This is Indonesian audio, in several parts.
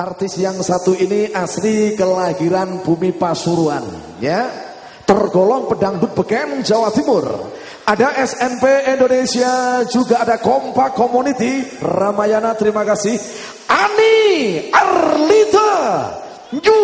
artis yang satu ini asli kelahiran bumi Pasuruan, ya. Tergolong pedangdut beken Jawa Timur. Ada SNP Indonesia, juga ada Kompak Community, Ramayana terima kasih. Ani Arlita Yu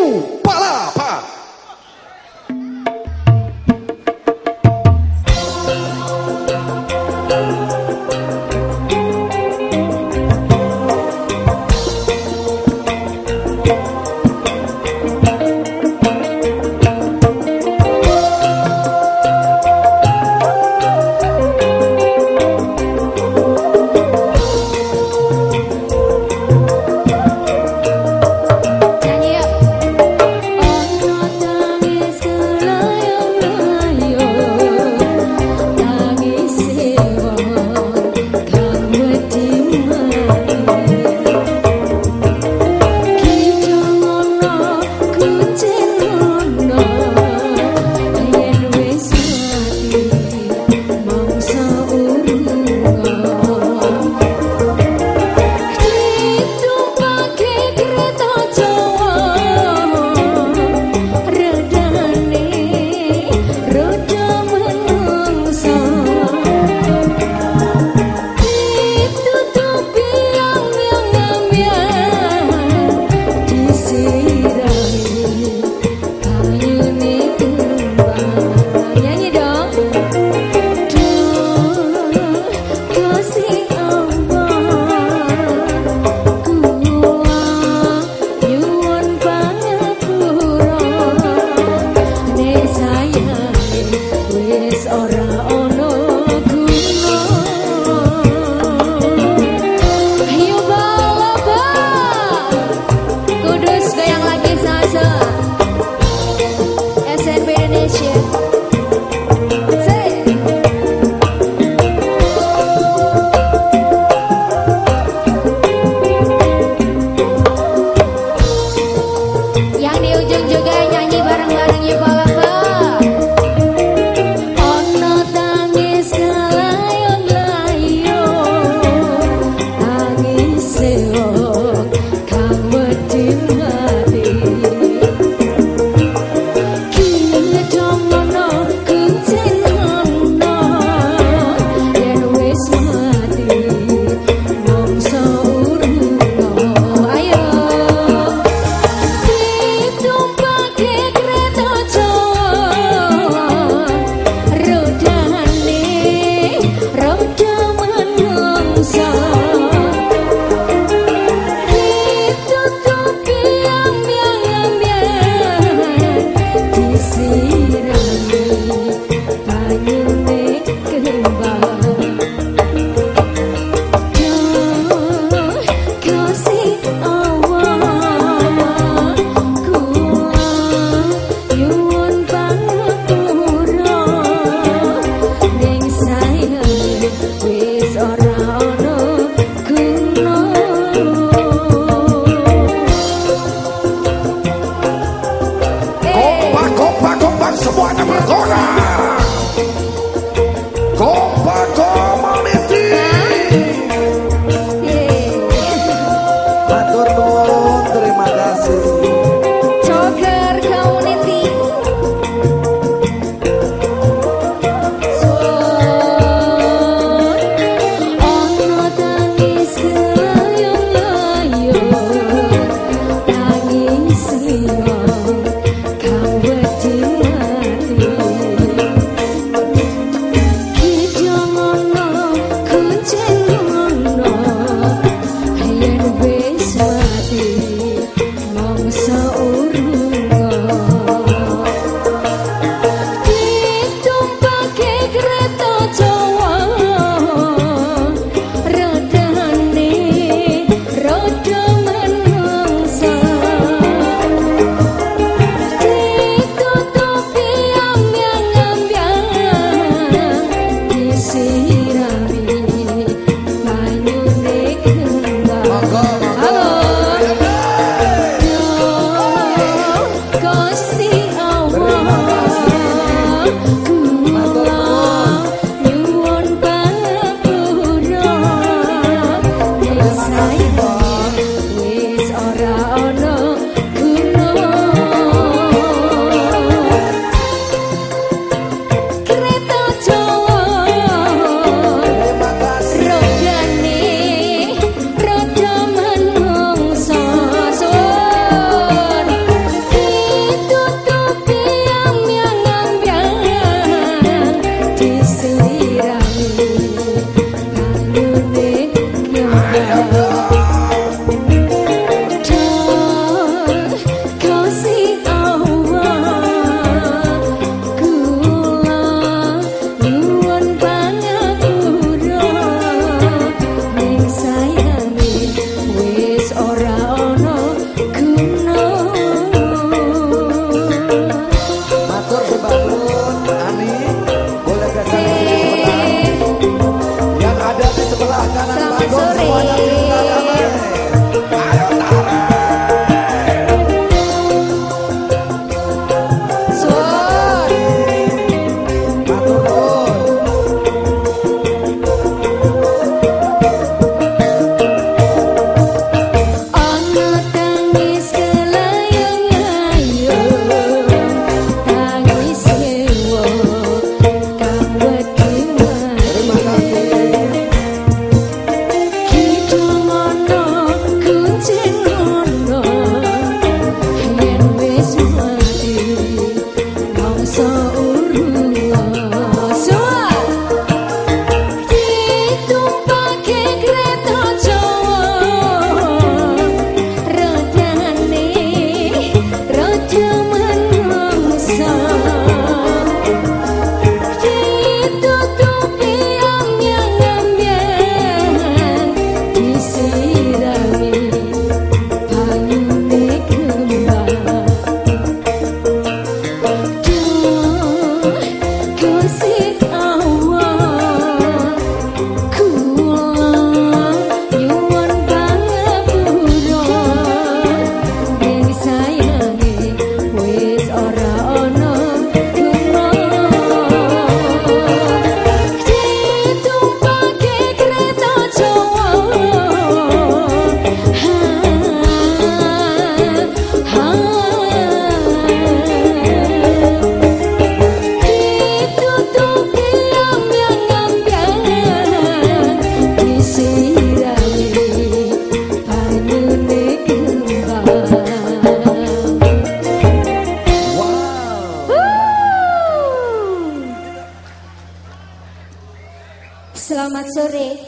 Selamat sore.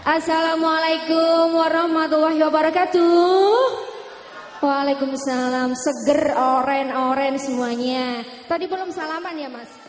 Assalamualaikum warahmatullahi wabarakatuh. Waalaikumsalam. Seger oren-oren semuanya. Tadi belum salaman ya, Mas?